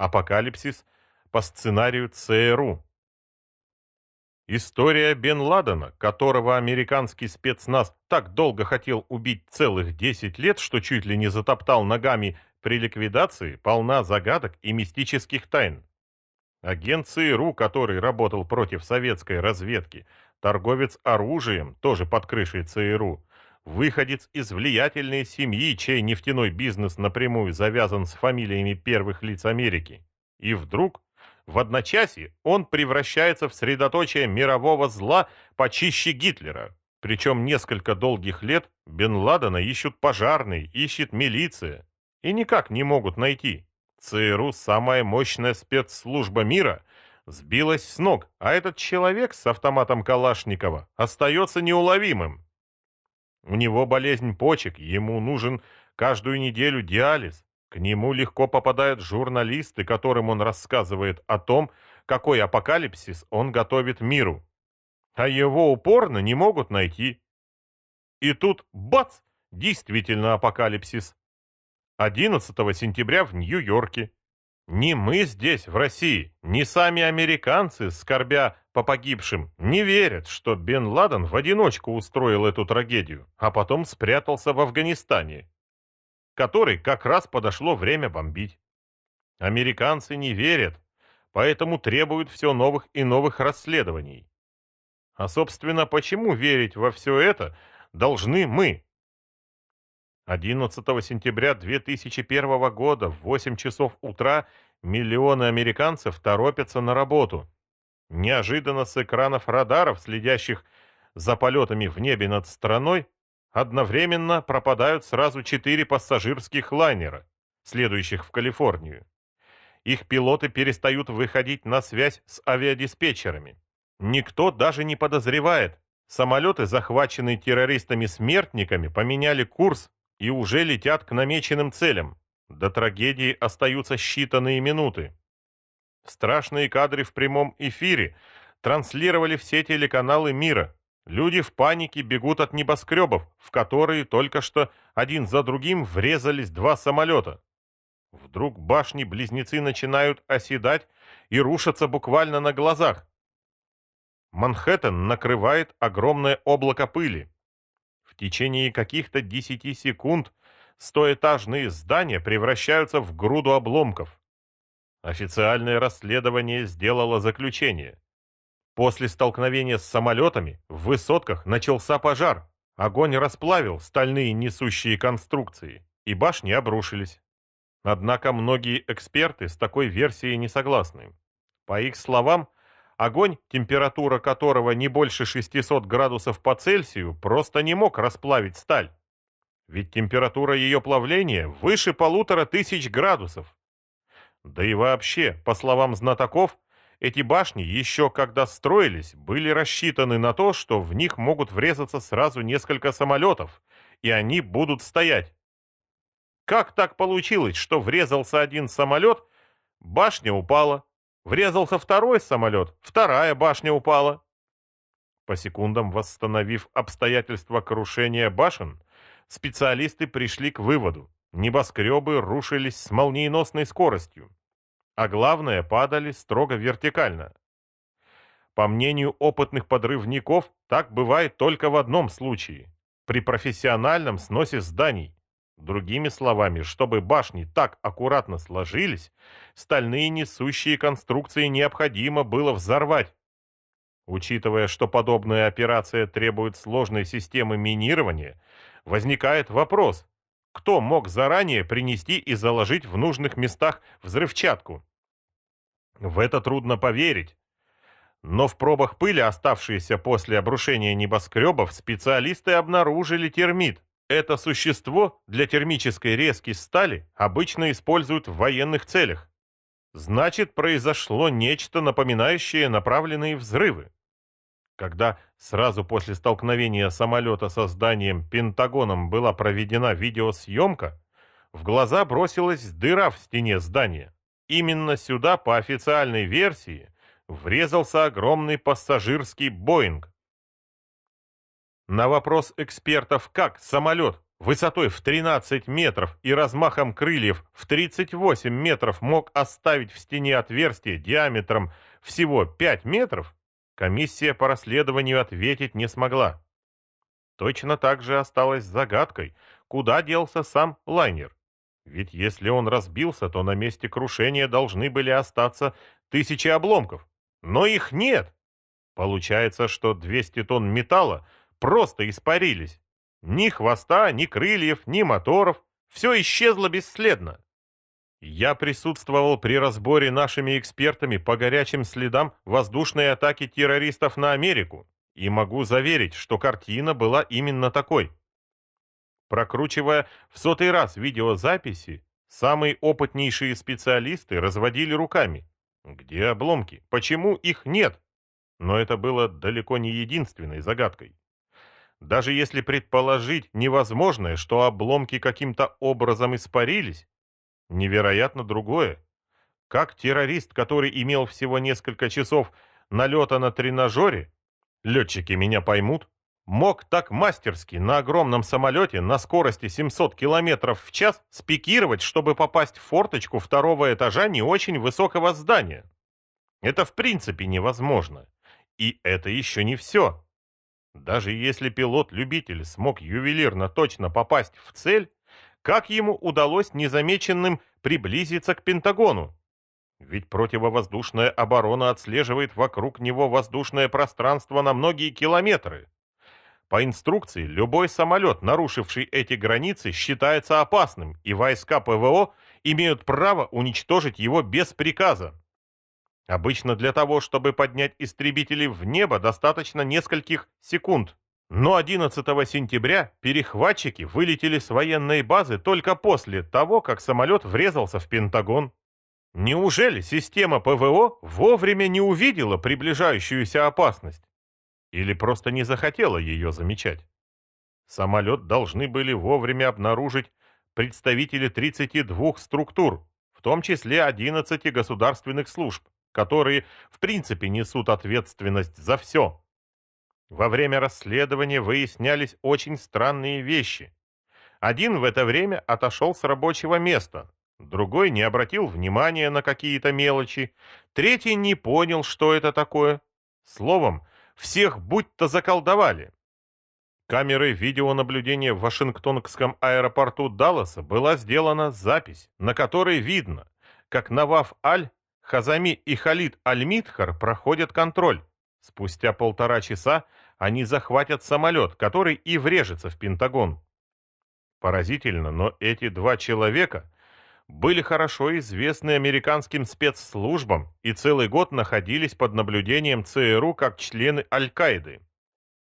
Апокалипсис по сценарию ЦРУ. История Бен Ладена, которого американский спецназ так долго хотел убить целых 10 лет, что чуть ли не затоптал ногами при ликвидации, полна загадок и мистических тайн. Агент ЦРУ, который работал против советской разведки, торговец оружием, тоже под крышей ЦРУ, выходец из влиятельной семьи, чей нефтяной бизнес напрямую завязан с фамилиями первых лиц Америки. И вдруг, в одночасье, он превращается в средоточие мирового зла почище Гитлера. Причем несколько долгих лет Бен Ладена ищут пожарные, ищет милиция. И никак не могут найти. ЦРУ, самая мощная спецслужба мира, сбилась с ног, а этот человек с автоматом Калашникова остается неуловимым. У него болезнь почек, ему нужен каждую неделю диализ. К нему легко попадают журналисты, которым он рассказывает о том, какой апокалипсис он готовит миру. А его упорно не могут найти. И тут, бац, действительно апокалипсис. 11 сентября в Нью-Йорке. Ни мы здесь, в России, ни сами американцы, скорбя по погибшим, не верят, что Бен Ладен в одиночку устроил эту трагедию, а потом спрятался в Афганистане, который как раз подошло время бомбить. Американцы не верят, поэтому требуют все новых и новых расследований. А, собственно, почему верить во все это должны мы, 11 сентября 2001 года в 8 часов утра миллионы американцев торопятся на работу. Неожиданно с экранов радаров, следящих за полетами в небе над страной, одновременно пропадают сразу четыре пассажирских лайнера, следующих в Калифорнию. Их пилоты перестают выходить на связь с авиадиспетчерами. Никто даже не подозревает. Самолеты, захваченные террористами-смертниками, поменяли курс и уже летят к намеченным целям. До трагедии остаются считанные минуты. Страшные кадры в прямом эфире транслировали все телеканалы мира. Люди в панике бегут от небоскребов, в которые только что один за другим врезались два самолета. Вдруг башни-близнецы начинают оседать и рушатся буквально на глазах. Манхэттен накрывает огромное облако пыли. Течение каких-то десяти секунд стоэтажные здания превращаются в груду обломков. Официальное расследование сделало заключение. После столкновения с самолетами в высотках начался пожар. Огонь расплавил стальные несущие конструкции, и башни обрушились. Однако многие эксперты с такой версией не согласны. По их словам, Огонь, температура которого не больше 600 градусов по Цельсию, просто не мог расплавить сталь. Ведь температура ее плавления выше полутора тысяч градусов. Да и вообще, по словам знатоков, эти башни еще когда строились, были рассчитаны на то, что в них могут врезаться сразу несколько самолетов, и они будут стоять. Как так получилось, что врезался один самолет, башня упала, Врезался второй самолет, вторая башня упала. По секундам восстановив обстоятельства крушения башен, специалисты пришли к выводу. Небоскребы рушились с молниеносной скоростью, а главное, падали строго вертикально. По мнению опытных подрывников, так бывает только в одном случае – при профессиональном сносе зданий. Другими словами, чтобы башни так аккуратно сложились, стальные несущие конструкции необходимо было взорвать. Учитывая, что подобная операция требует сложной системы минирования, возникает вопрос, кто мог заранее принести и заложить в нужных местах взрывчатку? В это трудно поверить. Но в пробах пыли, оставшиеся после обрушения небоскребов, специалисты обнаружили термит – это существо для термической резки стали обычно используют в военных целях. Значит, произошло нечто напоминающее направленные взрывы. Когда сразу после столкновения самолета со зданием Пентагоном была проведена видеосъемка, в глаза бросилась дыра в стене здания. Именно сюда, по официальной версии, врезался огромный пассажирский «Боинг», на вопрос экспертов, как самолет высотой в 13 метров и размахом крыльев в 38 метров мог оставить в стене отверстие диаметром всего 5 метров, комиссия по расследованию ответить не смогла. Точно так же осталось загадкой, куда делся сам лайнер. Ведь если он разбился, то на месте крушения должны были остаться тысячи обломков. Но их нет. Получается, что 200 тонн металла просто испарились. Ни хвоста, ни крыльев, ни моторов. Все исчезло бесследно. Я присутствовал при разборе нашими экспертами по горячим следам воздушной атаки террористов на Америку и могу заверить, что картина была именно такой. Прокручивая в сотый раз видеозаписи, самые опытнейшие специалисты разводили руками. Где обломки? Почему их нет? Но это было далеко не единственной загадкой. Даже если предположить невозможное, что обломки каким-то образом испарились, невероятно другое. Как террорист, который имел всего несколько часов налета на тренажере, летчики меня поймут, мог так мастерски на огромном самолете на скорости 700 км в час спикировать, чтобы попасть в форточку второго этажа не очень высокого здания. Это в принципе невозможно. И это еще не все. Даже если пилот-любитель смог ювелирно точно попасть в цель, как ему удалось незамеченным приблизиться к Пентагону? Ведь противовоздушная оборона отслеживает вокруг него воздушное пространство на многие километры. По инструкции, любой самолет, нарушивший эти границы, считается опасным, и войска ПВО имеют право уничтожить его без приказа. Обычно для того, чтобы поднять истребители в небо, достаточно нескольких секунд. Но 11 сентября перехватчики вылетели с военной базы только после того, как самолет врезался в Пентагон. Неужели система ПВО вовремя не увидела приближающуюся опасность? Или просто не захотела ее замечать? Самолет должны были вовремя обнаружить представители 32 структур, в том числе 11 государственных служб которые в принципе несут ответственность за все. Во время расследования выяснялись очень странные вещи. Один в это время отошел с рабочего места, другой не обратил внимания на какие-то мелочи, третий не понял, что это такое. Словом, всех будто заколдовали. Камерой видеонаблюдения в Вашингтонском аэропорту Далласа была сделана запись, на которой видно, как Наваф Аль Хазами и Халид Аль-Мидхар проходят контроль. Спустя полтора часа они захватят самолет, который и врежется в Пентагон. Поразительно, но эти два человека были хорошо известны американским спецслужбам и целый год находились под наблюдением ЦРУ как члены Аль-Каиды.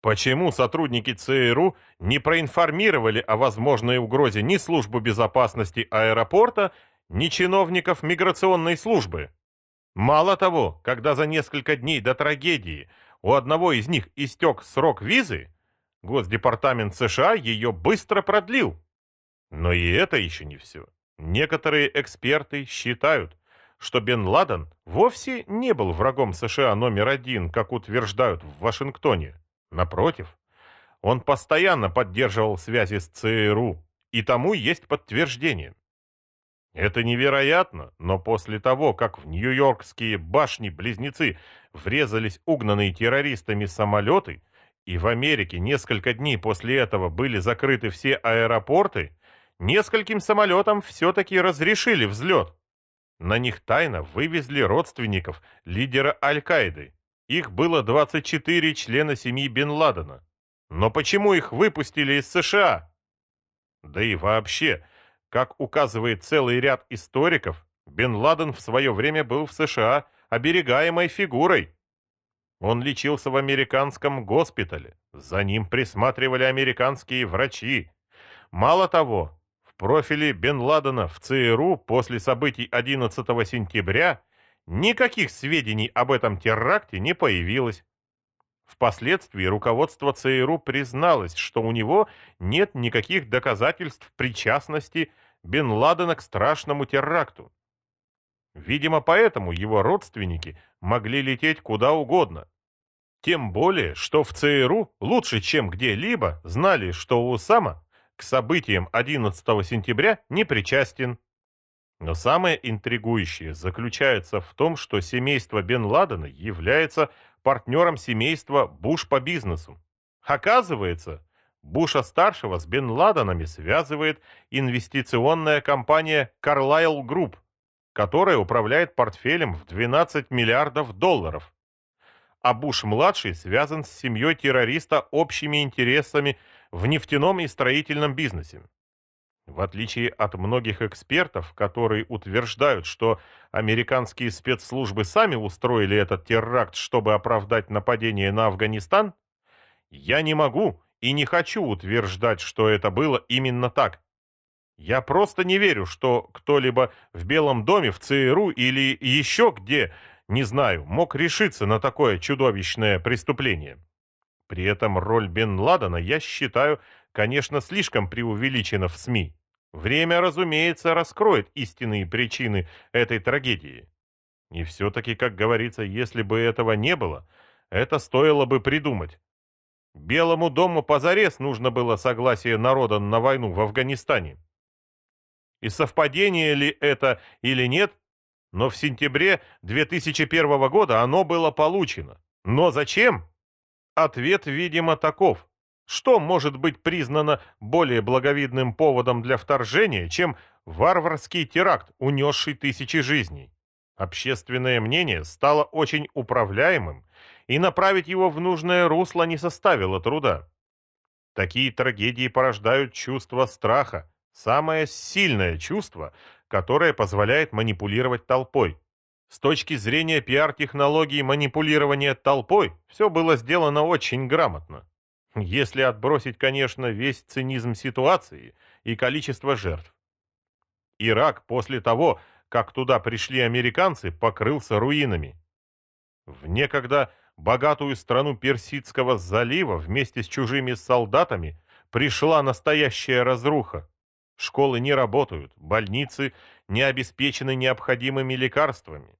Почему сотрудники ЦРУ не проинформировали о возможной угрозе ни службу безопасности аэропорта, ни чиновников миграционной службы? Мало того, когда за несколько дней до трагедии у одного из них истек срок визы, Госдепартамент США ее быстро продлил. Но и это еще не все. Некоторые эксперты считают, что Бен Ладен вовсе не был врагом США номер один, как утверждают в Вашингтоне. Напротив, он постоянно поддерживал связи с ЦРУ, и тому есть подтверждение. Это невероятно, но после того, как в нью-йоркские башни-близнецы врезались угнанные террористами самолеты, и в Америке несколько дней после этого были закрыты все аэропорты, нескольким самолетам все-таки разрешили взлет. На них тайно вывезли родственников лидера Аль-Каиды. Их было 24 члена семьи Бен Ладена. Но почему их выпустили из США? Да и вообще, как указывает целый ряд историков, Бен Ладен в свое время был в США оберегаемой фигурой. Он лечился в американском госпитале, за ним присматривали американские врачи. Мало того, в профиле Бен Ладена в ЦРУ после событий 11 сентября никаких сведений об этом теракте не появилось. Впоследствии руководство ЦРУ призналось, что у него нет никаких доказательств причастности Бен Ладена к страшному теракту. Видимо, поэтому его родственники могли лететь куда угодно. Тем более, что в ЦРУ лучше, чем где-либо, знали, что Усама к событиям 11 сентября не причастен. Но самое интригующее заключается в том, что семейство Бен Ладена является партнером семейства Буш по бизнесу. Оказывается, Буша-старшего с Бен Ладенами связывает инвестиционная компания Carlyle Group, которая управляет портфелем в 12 миллиардов долларов. А Буш-младший связан с семьей террориста общими интересами в нефтяном и строительном бизнесе. В отличие от многих экспертов, которые утверждают, что американские спецслужбы сами устроили этот теракт, чтобы оправдать нападение на Афганистан, я не могу и не хочу утверждать, что это было именно так. Я просто не верю, что кто-либо в Белом доме, в ЦРУ или еще где, не знаю, мог решиться на такое чудовищное преступление. При этом роль Бен Ладена я считаю конечно, слишком преувеличено в СМИ. Время, разумеется, раскроет истинные причины этой трагедии. И все-таки, как говорится, если бы этого не было, это стоило бы придумать. Белому дому позарез нужно было согласие народа на войну в Афганистане. И совпадение ли это или нет, но в сентябре 2001 года оно было получено. Но зачем? Ответ, видимо, таков. Что может быть признано более благовидным поводом для вторжения, чем варварский теракт, унесший тысячи жизней? Общественное мнение стало очень управляемым, и направить его в нужное русло не составило труда. Такие трагедии порождают чувство страха, самое сильное чувство, которое позволяет манипулировать толпой. С точки зрения пиар-технологий манипулирования толпой, все было сделано очень грамотно. Если отбросить, конечно, весь цинизм ситуации и количество жертв. Ирак после того, как туда пришли американцы, покрылся руинами. В некогда богатую страну Персидского залива вместе с чужими солдатами пришла настоящая разруха. Школы не работают, больницы не обеспечены необходимыми лекарствами.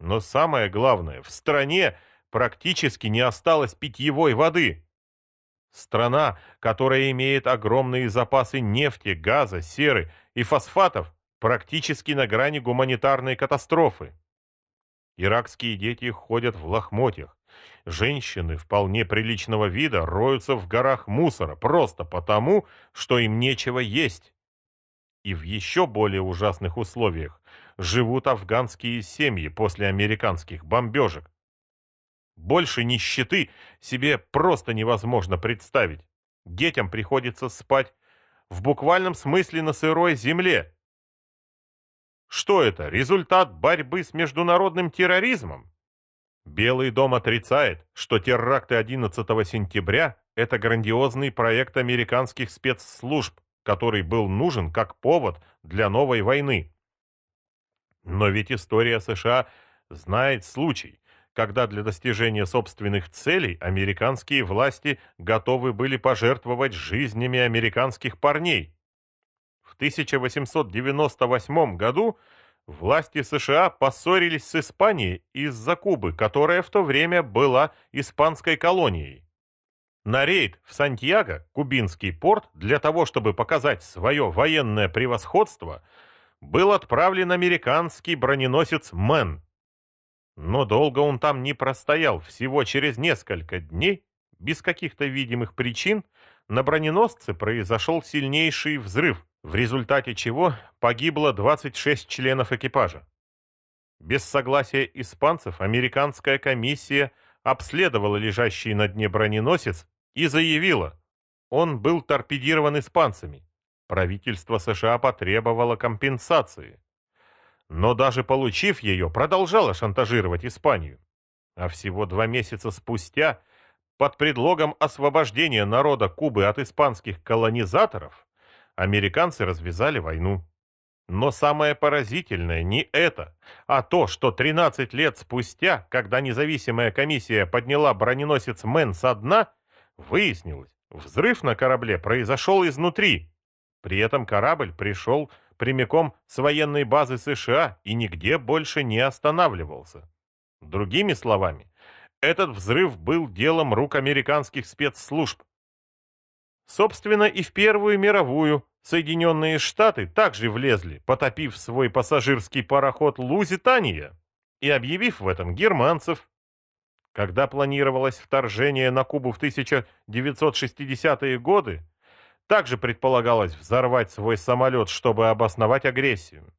Но самое главное, в стране практически не осталось питьевой воды. Страна, которая имеет огромные запасы нефти, газа, серы и фосфатов, практически на грани гуманитарной катастрофы. Иракские дети ходят в лохмотьях. Женщины вполне приличного вида роются в горах мусора просто потому, что им нечего есть. И в еще более ужасных условиях живут афганские семьи после американских бомбежек. Больше нищеты себе просто невозможно представить. Детям приходится спать в буквальном смысле на сырой земле. Что это? Результат борьбы с международным терроризмом? Белый дом отрицает, что теракты 11 сентября – это грандиозный проект американских спецслужб, который был нужен как повод для новой войны. Но ведь история США знает случай, когда для достижения собственных целей американские власти готовы были пожертвовать жизнями американских парней. В 1898 году власти США поссорились с Испанией из-за Кубы, которая в то время была испанской колонией. На рейд в Сантьяго, кубинский порт, для того, чтобы показать свое военное превосходство, был отправлен американский броненосец «Мэн», но долго он там не простоял. Всего через несколько дней, без каких-то видимых причин, на броненосце произошел сильнейший взрыв, в результате чего погибло 26 членов экипажа. Без согласия испанцев американская комиссия обследовала лежащий на дне броненосец и заявила, он был торпедирован испанцами. Правительство США потребовало компенсации но даже получив ее, продолжала шантажировать Испанию. А всего два месяца спустя, под предлогом освобождения народа Кубы от испанских колонизаторов, американцы развязали войну. Но самое поразительное не это, а то, что 13 лет спустя, когда независимая комиссия подняла броненосец Мэн со дна, выяснилось, взрыв на корабле произошел изнутри. При этом корабль пришел прямиком с военной базы США и нигде больше не останавливался. Другими словами, этот взрыв был делом рук американских спецслужб. Собственно, и в Первую мировую Соединенные Штаты также влезли, потопив свой пассажирский пароход «Лузитания» и объявив в этом германцев. Когда планировалось вторжение на Кубу в 1960-е годы, также предполагалось взорвать свой самолет, чтобы обосновать агрессию.